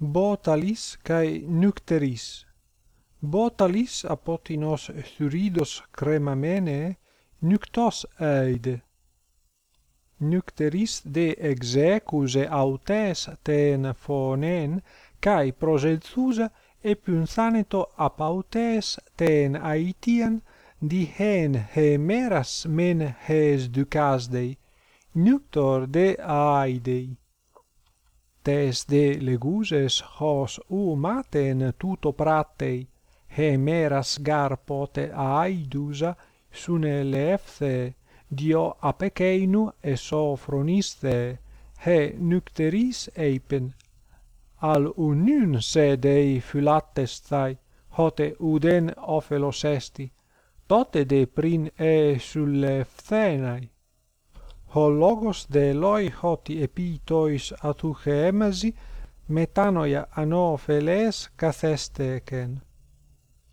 botalis kai nucteris. Botalis apotinos thuridos cremamene, nuctos aide Nucteris de execuse autes ten phonen, cae proselthusa epiunthaneto apautes ten aitian di hen hemeras men hes ducasdei, nuctor de aidei tes de leguses hos u maten tuto pratei hemeras garpote aidusa sune lefse dio apekeinu e esofroniste he nycteris eipen. Al unun se dei phylatestai hote uden ophelos esti tote de prin e sulle ho logos de Eloi hoti επίτοις ατου χέμαζι μετάνοια ανώφελες καθέστεκεν.